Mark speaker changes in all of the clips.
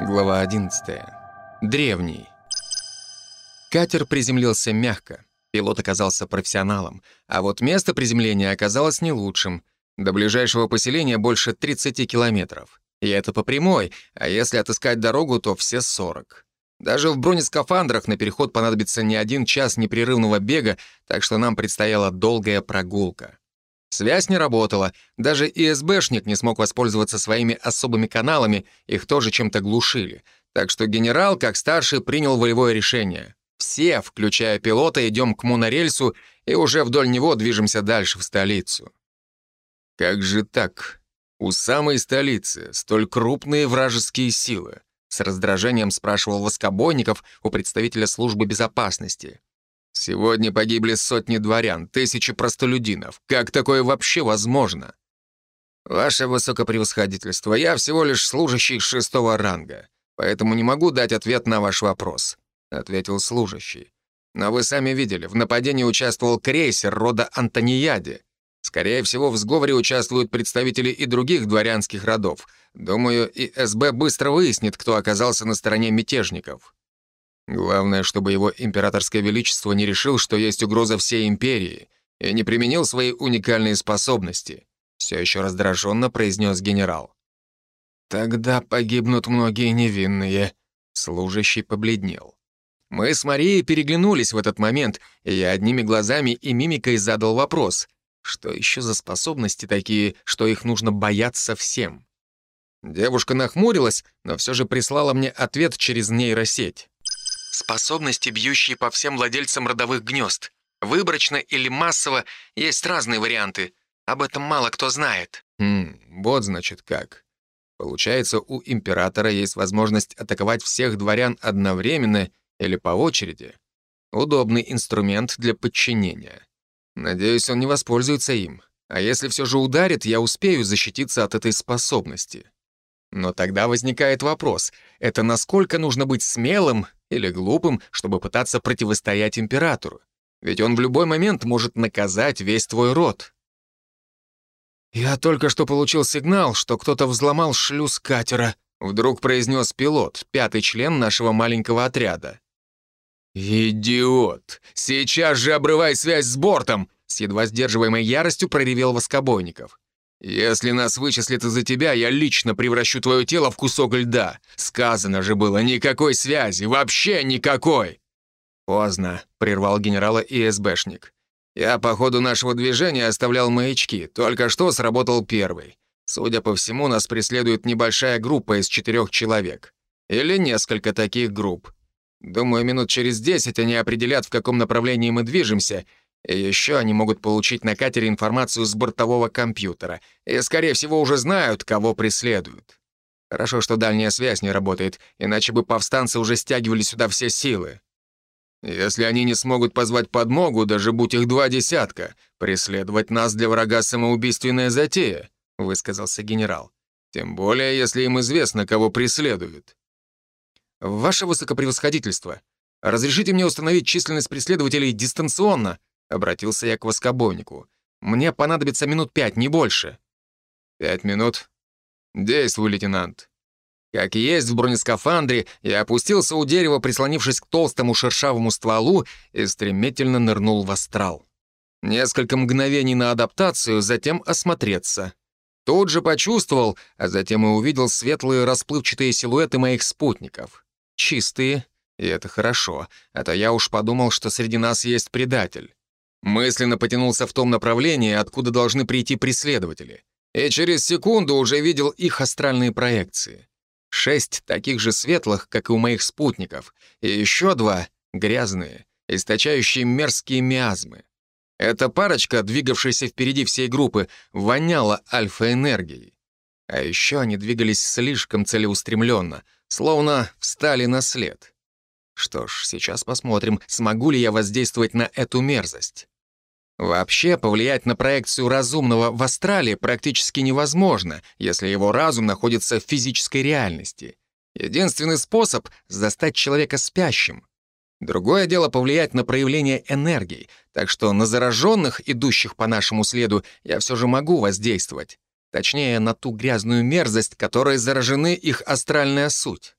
Speaker 1: Глава 11. Древний. Катер приземлился мягко. Пилот оказался профессионалом, а вот место приземления оказалось не лучшим. До ближайшего поселения больше 30 километров. И это по прямой, а если отыскать дорогу, то все 40. Даже в бронескафандрах на переход понадобится не один час непрерывного бега, так что нам предстояла долгая прогулка. Связь не работала, даже ИСБшник не смог воспользоваться своими особыми каналами, их тоже чем-то глушили. Так что генерал, как старший, принял волевое решение. Все, включая пилота, идем к монорельсу и уже вдоль него движемся дальше в столицу. Как же так? У самой столицы столь крупные вражеские силы. С раздражением спрашивал Воскобойников у представителя службы безопасности. Сегодня погибли сотни дворян, тысячи простолюдинов. Как такое вообще возможно? Ваше высокопревосходительство, я всего лишь служащий шестого ранга, поэтому не могу дать ответ на ваш вопрос, ответил служащий. Но вы сами видели, в нападении участвовал крейсер рода Антонияди. Скорее всего, в сговоре участвуют представители и других дворянских родов. Думаю, и СБ быстро выяснит, кто оказался на стороне мятежников. Главное, чтобы его императорское величество не решил, что есть угроза всей империи, и не применил свои уникальные способности. Все еще раздраженно произнес генерал. Тогда погибнут многие невинные. Служащий побледнел. Мы с Марией переглянулись в этот момент, и я одними глазами и мимикой задал вопрос. Что еще за способности такие, что их нужно бояться всем? Девушка нахмурилась, но все же прислала мне ответ через нейросеть. Способности, бьющие по всем владельцам родовых гнезд. Выборочно или массово есть разные варианты. Об этом мало кто знает. Хм, вот значит как. Получается, у императора есть возможность атаковать всех дворян одновременно или по очереди. Удобный инструмент для подчинения. Надеюсь, он не воспользуется им. А если все же ударит, я успею защититься от этой способности. Но тогда возникает вопрос, это насколько нужно быть смелым или глупым, чтобы пытаться противостоять императору. Ведь он в любой момент может наказать весь твой род. «Я только что получил сигнал, что кто-то взломал шлюз катера», вдруг произнес пилот, пятый член нашего маленького отряда. «Идиот! Сейчас же обрывай связь с бортом!» С едва сдерживаемой яростью проревел Воскобойников. «Если нас вычислят из-за тебя, я лично превращу твое тело в кусок льда. Сказано же было, никакой связи, вообще никакой!» «Поздно», — прервал генерала ИСБшник. «Я по ходу нашего движения оставлял маячки, только что сработал первый. Судя по всему, нас преследует небольшая группа из четырех человек. Или несколько таких групп. Думаю, минут через десять они определят, в каком направлении мы движемся, и еще они могут получить на катере информацию с бортового компьютера и, скорее всего, уже знают, кого преследуют. Хорошо, что дальняя связь не работает, иначе бы повстанцы уже стягивали сюда все силы. Если они не смогут позвать подмогу, даже будь их два десятка, преследовать нас для врага самоубийственная затея, высказался генерал. Тем более, если им известно, кого преследуют. Ваше высокопревосходительство, разрешите мне установить численность преследователей дистанционно, Обратился я к воскобойнику. «Мне понадобится минут пять, не больше». «Пять минут?» «Действуй, лейтенант». Как и есть в бронескафандре, я опустился у дерева, прислонившись к толстому шершавому стволу, и стремительно нырнул в астрал. Несколько мгновений на адаптацию, затем осмотреться. Тут же почувствовал, а затем и увидел светлые расплывчатые силуэты моих спутников. Чистые, и это хорошо, а то я уж подумал, что среди нас есть предатель. Мысленно потянулся в том направлении, откуда должны прийти преследователи. И через секунду уже видел их астральные проекции. Шесть таких же светлых, как и у моих спутников, и еще два — грязные, источающие мерзкие миазмы. Эта парочка, двигавшаяся впереди всей группы, воняла альфа-энергией. А еще они двигались слишком целеустремленно, словно встали на след. Что ж, сейчас посмотрим, смогу ли я воздействовать на эту мерзость. Вообще, повлиять на проекцию разумного в астрале практически невозможно, если его разум находится в физической реальности. Единственный способ — застать человека спящим. Другое дело повлиять на проявление энергии, так что на зараженных, идущих по нашему следу, я все же могу воздействовать. Точнее, на ту грязную мерзость, которой заражены их астральная суть.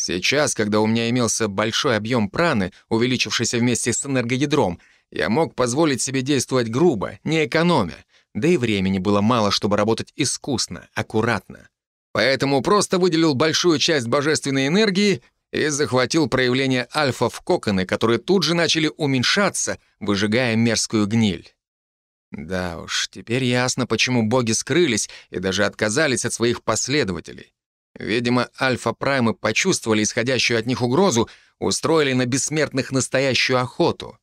Speaker 1: Сейчас, когда у меня имелся большой объем праны, увеличившийся вместе с энергоядром, я мог позволить себе действовать грубо, не экономя, да и времени было мало, чтобы работать искусно, аккуратно. Поэтому просто выделил большую часть божественной энергии и захватил проявление альфа в коконы, которые тут же начали уменьшаться, выжигая мерзкую гниль. Да уж, теперь ясно, почему боги скрылись и даже отказались от своих последователей. Видимо, альфа-праймы почувствовали исходящую от них угрозу, устроили на бессмертных настоящую охоту.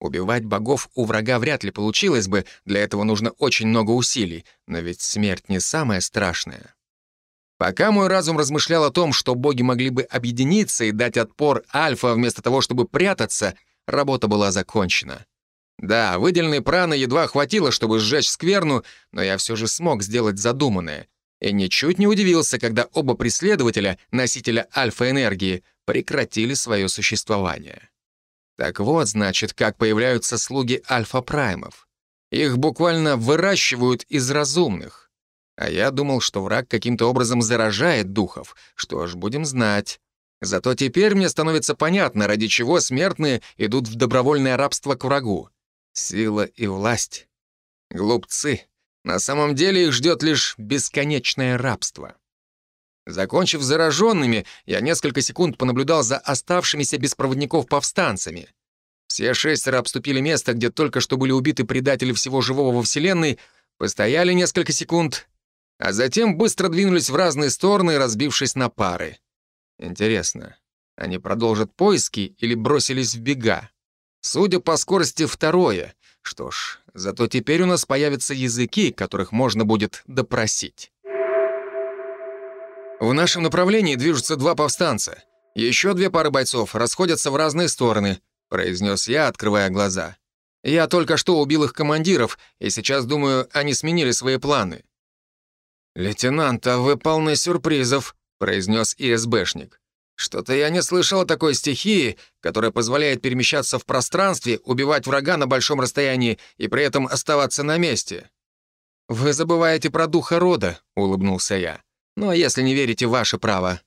Speaker 1: Убивать богов у врага вряд ли получилось бы, для этого нужно очень много усилий, но ведь смерть не самое страшное. Пока мой разум размышлял о том, что боги могли бы объединиться и дать отпор Альфа вместо того, чтобы прятаться, работа была закончена. Да, выделенной праны едва хватило, чтобы сжечь скверну, но я все же смог сделать задуманное. И ничуть не удивился, когда оба преследователя, носителя альфа-энергии, прекратили свое существование. Так вот, значит, как появляются слуги альфа-праймов. Их буквально выращивают из разумных. А я думал, что враг каким-то образом заражает духов. Что ж, будем знать. Зато теперь мне становится понятно, ради чего смертные идут в добровольное рабство к врагу. Сила и власть. Глупцы. На самом деле их ждет лишь бесконечное рабство. Закончив зараженными, я несколько секунд понаблюдал за оставшимися без проводников повстанцами. Все шестеро обступили место, где только что были убиты предатели всего живого во Вселенной, постояли несколько секунд а затем быстро двинулись в разные стороны, разбившись на пары. Интересно, они продолжат поиски или бросились в бега? Судя по скорости, второе. Что ж, зато теперь у нас появятся языки, которых можно будет допросить. В нашем направлении движутся два повстанца. Еще две пары бойцов расходятся в разные стороны, произнес я, открывая глаза. Я только что убил их командиров, и сейчас думаю, они сменили свои планы. «Лейтенант, а вы полны сюрпризов», — произнес ИСБшник. «Что-то я не слышал о такой стихии, которая позволяет перемещаться в пространстве, убивать врага на большом расстоянии и при этом оставаться на месте». «Вы забываете про духа рода», — улыбнулся я. «Ну а если не верите, ваше право».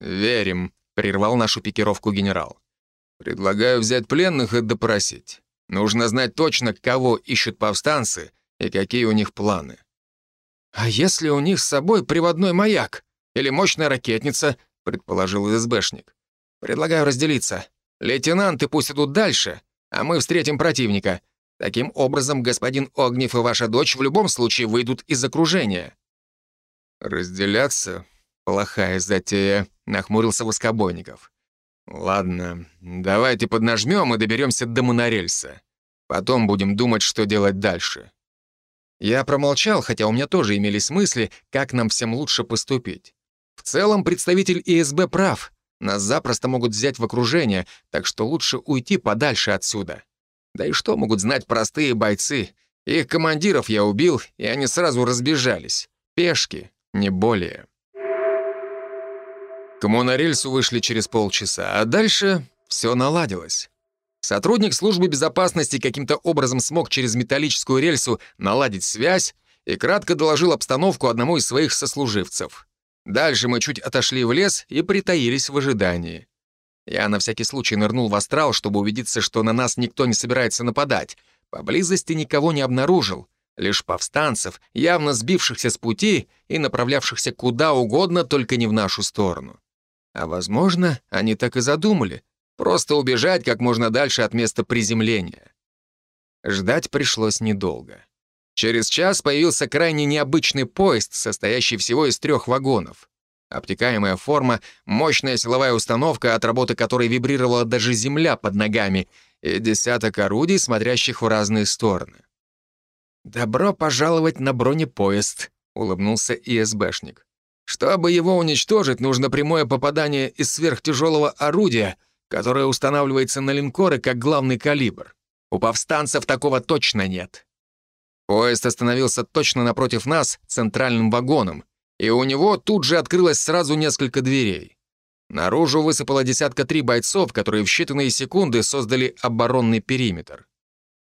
Speaker 1: «Верим», — прервал нашу пикировку генерал. «Предлагаю взять пленных и допросить. Нужно знать точно, кого ищут повстанцы и какие у них планы». «А если у них с собой приводной маяк? Или мощная ракетница?» — предположил СБшник. «Предлагаю разделиться. Лейтенанты пусть идут дальше, а мы встретим противника. Таким образом, господин Огнев и ваша дочь в любом случае выйдут из окружения». «Разделяться? Плохая затея», — нахмурился Воскобойников. «Ладно, давайте поднажмем и доберемся до монорельса. Потом будем думать, что делать дальше». Я промолчал, хотя у меня тоже имелись мысли, как нам всем лучше поступить. В целом, представитель ИСБ прав. Нас запросто могут взять в окружение, так что лучше уйти подальше отсюда. Да и что могут знать простые бойцы? Их командиров я убил, и они сразу разбежались. Пешки, не более. К монорельсу вышли через полчаса, а дальше все наладилось. Сотрудник службы безопасности каким-то образом смог через металлическую рельсу наладить связь и кратко доложил обстановку одному из своих сослуживцев. Дальше мы чуть отошли в лес и притаились в ожидании. Я на всякий случай нырнул в астрал, чтобы убедиться, что на нас никто не собирается нападать. Поблизости никого не обнаружил, лишь повстанцев, явно сбившихся с пути и направлявшихся куда угодно, только не в нашу сторону. А возможно, они так и задумали — Просто убежать как можно дальше от места приземления. Ждать пришлось недолго. Через час появился крайне необычный поезд, состоящий всего из трех вагонов. Обтекаемая форма, мощная силовая установка, от работы которой вибрировала даже земля под ногами, и десяток орудий, смотрящих в разные стороны. «Добро пожаловать на бронепоезд», — улыбнулся ИСБшник. «Чтобы его уничтожить, нужно прямое попадание из сверхтяжелого орудия, которая устанавливается на линкоры как главный калибр. У повстанцев такого точно нет. Поезд остановился точно напротив нас, центральным вагоном, и у него тут же открылось сразу несколько дверей. Наружу высыпало десятка три бойцов, которые в считанные секунды создали оборонный периметр.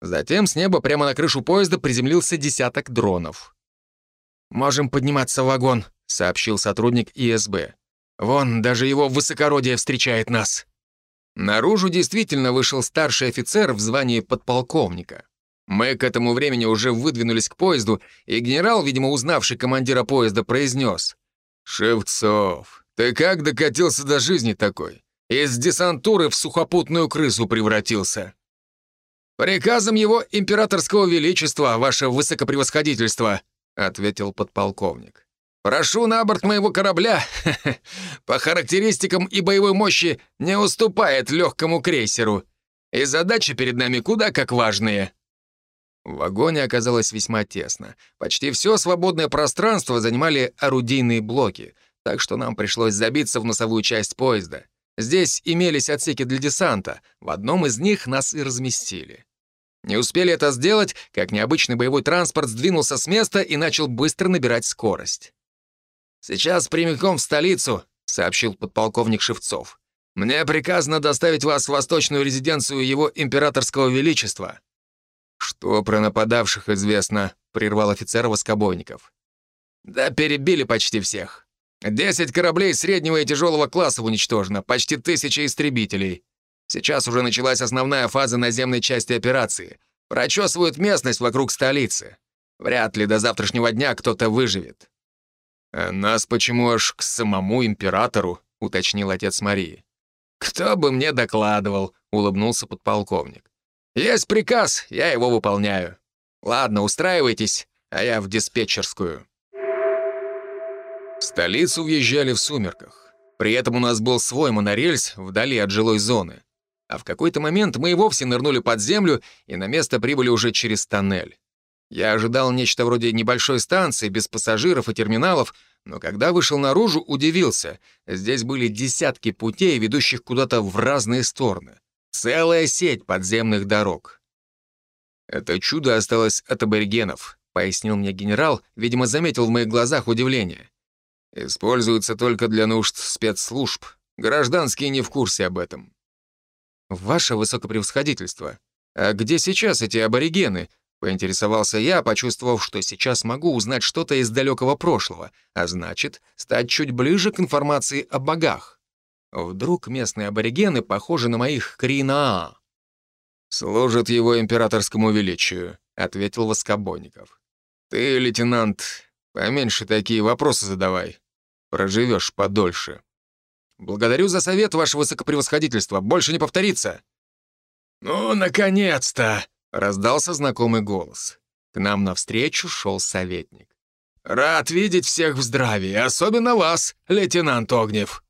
Speaker 1: Затем с неба прямо на крышу поезда приземлился десяток дронов. «Можем подниматься в вагон», — сообщил сотрудник ИСБ. Вон, даже его высокородие встречает нас». Наружу действительно вышел старший офицер в звании подполковника. Мы к этому времени уже выдвинулись к поезду, и генерал, видимо, узнавший командира поезда, произнес. «Шевцов, ты как докатился до жизни такой? Из десантуры в сухопутную крысу превратился». «Приказом его императорского величества, ваше высокопревосходительство», ответил подполковник. «Прошу на борт моего корабля. По характеристикам и боевой мощи не уступает легкому крейсеру. И задачи перед нами куда как важные». В вагоне оказалось весьма тесно. Почти все свободное пространство занимали орудийные блоки, так что нам пришлось забиться в носовую часть поезда. Здесь имелись отсеки для десанта, в одном из них нас и разместили. Не успели это сделать, как необычный боевой транспорт сдвинулся с места и начал быстро набирать скорость. «Сейчас прямиком в столицу», — сообщил подполковник Шевцов. «Мне приказано доставить вас в восточную резиденцию его императорского величества». «Что про нападавших известно?» — прервал офицер Воскобойников. «Да перебили почти всех. Десять кораблей среднего и тяжелого класса уничтожено, почти тысяча истребителей. Сейчас уже началась основная фаза наземной части операции. Прочесывают местность вокруг столицы. Вряд ли до завтрашнего дня кто-то выживет». «А нас почему аж к самому императору?» — уточнил отец Марии. «Кто бы мне докладывал?» — улыбнулся подполковник. «Есть приказ, я его выполняю. Ладно, устраивайтесь, а я в диспетчерскую». В столицу въезжали в сумерках. При этом у нас был свой монорельс вдали от жилой зоны. А в какой-то момент мы и вовсе нырнули под землю и на место прибыли уже через тоннель. Я ожидал нечто вроде небольшой станции, без пассажиров и терминалов, но когда вышел наружу, удивился. Здесь были десятки путей, ведущих куда-то в разные стороны. Целая сеть подземных дорог. «Это чудо осталось от аборигенов», — пояснил мне генерал, видимо, заметил в моих глазах удивление. «Используется только для нужд спецслужб. Гражданские не в курсе об этом». «Ваше высокопревосходительство, а где сейчас эти аборигены?» — поинтересовался я, почувствовав, что сейчас могу узнать что-то из далекого прошлого, а значит, стать чуть ближе к информации о богах. Вдруг местные аборигены похожи на моих Кринаа? «Служат его императорскому величию», — ответил Воскобойников. «Ты, лейтенант, поменьше такие вопросы задавай. Проживешь подольше». «Благодарю за совет, ваше высокопревосходительство. Больше не повторится». «Ну, наконец-то!» — раздался знакомый голос. К нам навстречу шел советник. «Рад видеть всех в здравии, особенно вас, лейтенант Огнев.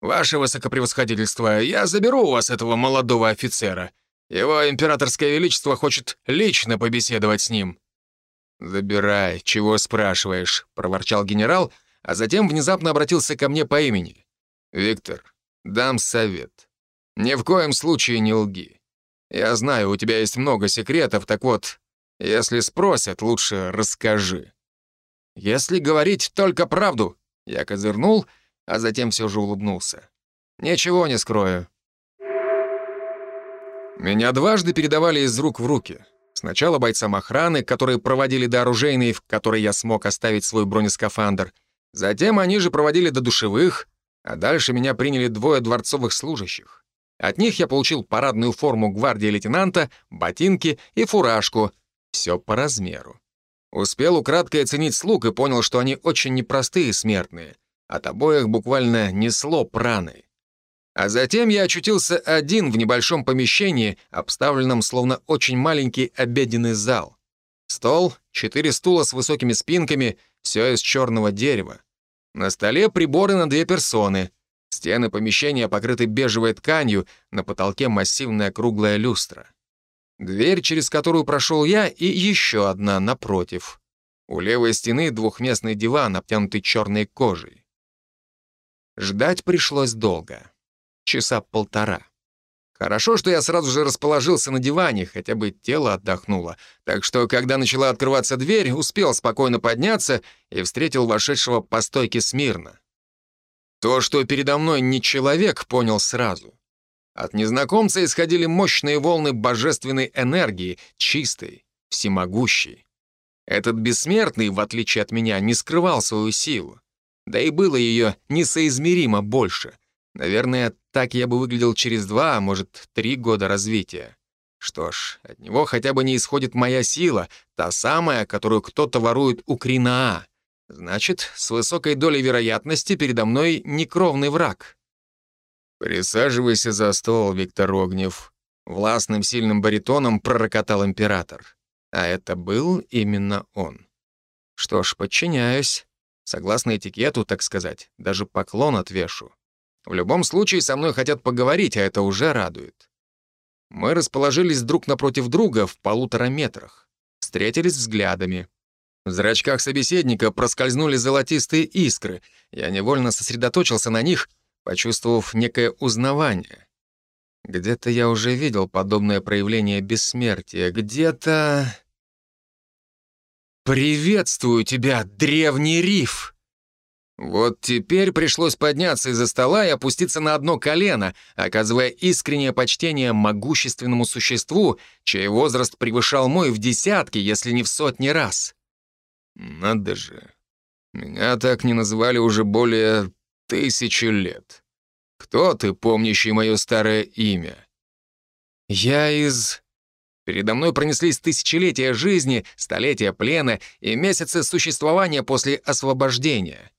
Speaker 1: «Ваше высокопревосходительство, я заберу у вас этого молодого офицера. Его императорское величество хочет лично побеседовать с ним». «Забирай, чего спрашиваешь?» — проворчал генерал, а затем внезапно обратился ко мне по имени. «Виктор, дам совет. Ни в коем случае не лги. Я знаю, у тебя есть много секретов, так вот, если спросят, лучше расскажи». «Если говорить только правду», — я козырнул — а затем все же улыбнулся. «Ничего не скрою». Меня дважды передавали из рук в руки. Сначала бойцам охраны, которые проводили до оружейной, в которой я смог оставить свой бронескафандр. Затем они же проводили до душевых, а дальше меня приняли двое дворцовых служащих. От них я получил парадную форму гвардии лейтенанта, ботинки и фуражку. Все по размеру. Успел украдкой оценить слуг и понял, что они очень непростые смертные. От обоих буквально несло праной. А затем я очутился один в небольшом помещении, обставленном словно очень маленький обеденный зал. Стол, четыре стула с высокими спинками, все из черного дерева. На столе приборы на две персоны. Стены помещения покрыты бежевой тканью, на потолке массивная круглая люстра. Дверь, через которую прошел я, и еще одна напротив. У левой стены двухместный диван, обтянутый черной кожей. Ждать пришлось долго. Часа полтора. Хорошо, что я сразу же расположился на диване, хотя бы тело отдохнуло. Так что, когда начала открываться дверь, успел спокойно подняться и встретил вошедшего по стойке смирно. То, что передо мной не человек, понял сразу. От незнакомца исходили мощные волны божественной энергии, чистой, всемогущей. Этот бессмертный, в отличие от меня, не скрывал свою силу. Да и было ее несоизмеримо больше. Наверное, так я бы выглядел через два, а может, три года развития. Что ж, от него хотя бы не исходит моя сила, та самая, которую кто-то ворует у Кринаа. Значит, с высокой долей вероятности передо мной некровный враг. «Присаживайся за стол, Виктор Огнев», — властным сильным баритоном пророкотал император. А это был именно он. Что ж, подчиняюсь. Согласно этикету, так сказать, даже поклон отвешу. В любом случае, со мной хотят поговорить, а это уже радует. Мы расположились друг напротив друга в полутора метрах. Встретились взглядами. В зрачках собеседника проскользнули золотистые искры. Я невольно сосредоточился на них, почувствовав некое узнавание. Где-то я уже видел подобное проявление бессмертия. Где-то... «Приветствую тебя, древний риф!» Вот теперь пришлось подняться из-за стола и опуститься на одно колено, оказывая искреннее почтение могущественному существу, чей возраст превышал мой в десятки, если не в сотни раз. Надо же. Меня так не называли уже более тысячи лет. Кто ты, помнящий мое старое имя? Я из... Передо мной пронеслись тысячелетия жизни, столетия плена и месяцы существования после освобождения.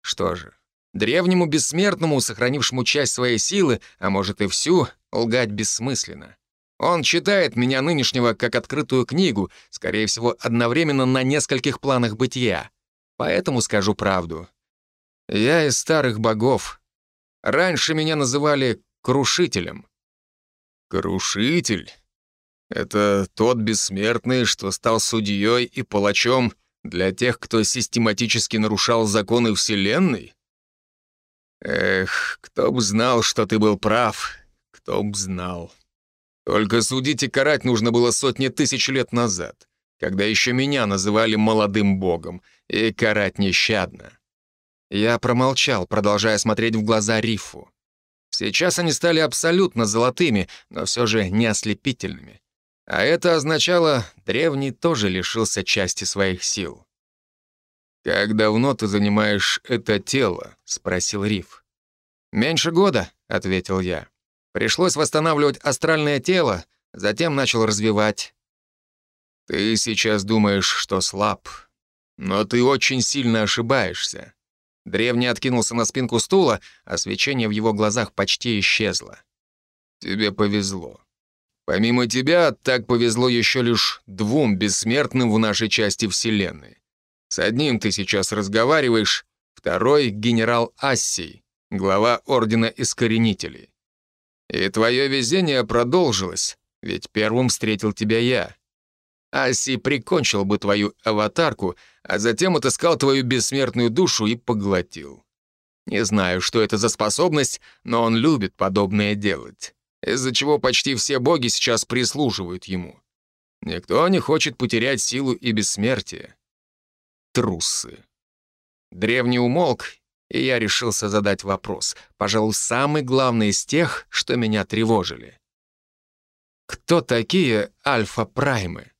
Speaker 1: Что же, древнему бессмертному, сохранившему часть своей силы, а может и всю, лгать бессмысленно. Он читает меня нынешнего как открытую книгу, скорее всего, одновременно на нескольких планах бытия. Поэтому скажу правду. Я из старых богов. Раньше меня называли Крушителем. Крушитель? Это тот бессмертный, что стал судьей и палачом для тех, кто систематически нарушал законы Вселенной? Эх, кто б знал, что ты был прав, кто б знал. Только судить и карать нужно было сотни тысяч лет назад, когда еще меня называли молодым богом, и карать нещадно. Я промолчал, продолжая смотреть в глаза Рифу. Сейчас они стали абсолютно золотыми, но все же не ослепительными. А это означало, древний тоже лишился части своих сил. «Как давно ты занимаешь это тело?» — спросил Риф. «Меньше года», — ответил я. «Пришлось восстанавливать астральное тело, затем начал развивать». «Ты сейчас думаешь, что слаб, но ты очень сильно ошибаешься». Древний откинулся на спинку стула, а свечение в его глазах почти исчезло. «Тебе повезло. Помимо тебя, так повезло еще лишь двум бессмертным в нашей части Вселенной. С одним ты сейчас разговариваешь, второй — генерал Ассий, глава Ордена Искоренителей. И твое везение продолжилось, ведь первым встретил тебя я. Ассий прикончил бы твою аватарку, а затем отыскал твою бессмертную душу и поглотил. Не знаю, что это за способность, но он любит подобное делать из-за чего почти все боги сейчас прислуживают ему. Никто не хочет потерять силу и бессмертие. Трусы. Древний умолк, и я решился задать вопрос, пожалуй, самый главный из тех, что меня тревожили. Кто такие альфа-праймы?